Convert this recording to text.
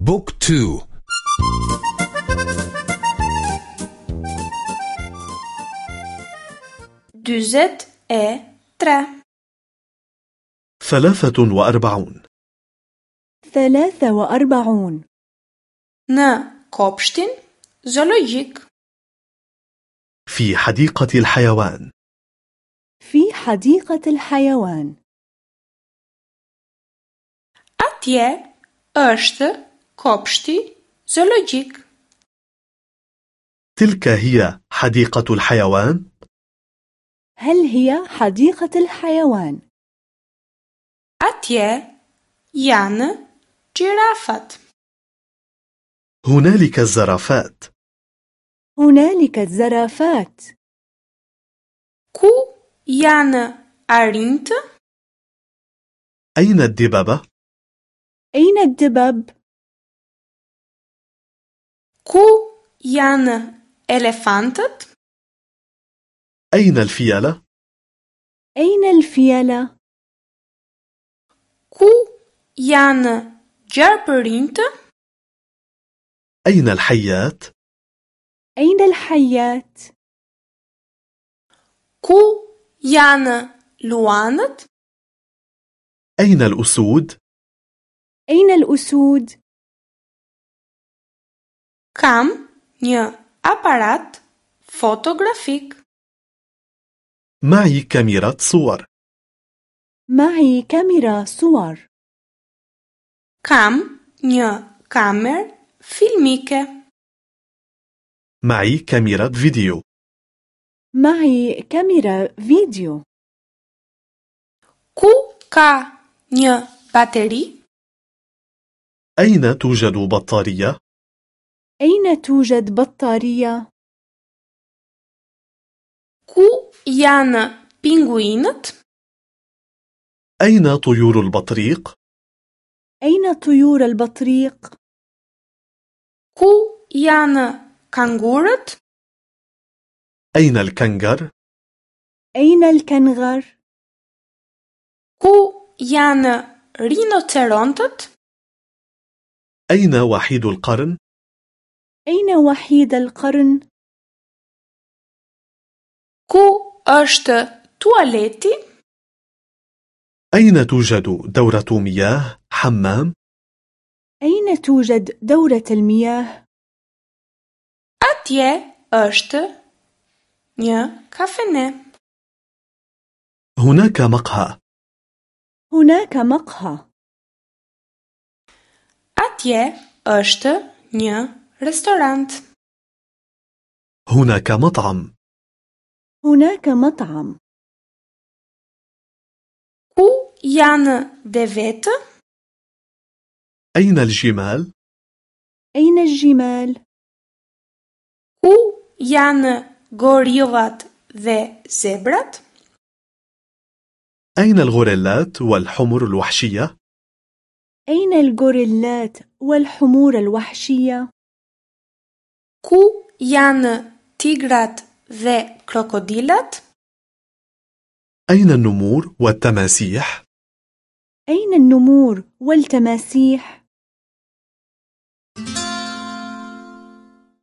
book two. dyzet e tre ثلاثة وأربعون. ثلاثة وأربعون. Në kopshtin zoologjik في حديقة الحيوان. في حديقة الحيوان. Atje është kopshti zoologjik. تلك هي حديقة الحيوان هل هي حديقة الحيوان؟ Atje janë gjirafat. هنالك الزرافات هنالك الزرافات Ku janë arinjtë? أين الدببة؟ أين الدبب؟ Ku janë elefantët? أين الفيلة؟ أين الفيلة؟ Ku janë gjarpërinjtë? أين الحيات؟ أين الحيات؟ Ku janë luanët? أين الأسود؟ أين الأسود؟ Kam një aparat fotografik. معي كاميرا صور معي كاميرا صور Kam një kamerë filmike. معي كاميرا فيديو معي كاميرا فيديو Ku ka një bateri? أين توجد بطارية؟ أين توجد بطارية؟ Ku janë pinguinët? أين طيور البطريق؟ أين طيور البطريق؟ Ku janë kangurët? أين الكنغر؟ أين الكنغر؟ Ku janë rinocerontët? أين وحيد القرن؟ أين وحيد القرن؟ Ku është tualeti? أين توجد دورة مياه حمام؟ أين توجد دورة المياه؟ Atje është një kafene. هناك مقهى هناك مقهى Atje është një restorant. هناك مطعم هناك مطعم Ku janë devetë? أين الجمال؟ أين الجمال؟ Janë gorillat dhe zebrat? أين الغوريلات والحمر الوحشية؟ أين الغوريلات والحمور الوحشية؟ Ku janë tigrat dhe krokodilat? أين النمور والتماسيح؟ أين النمور والتماسيح؟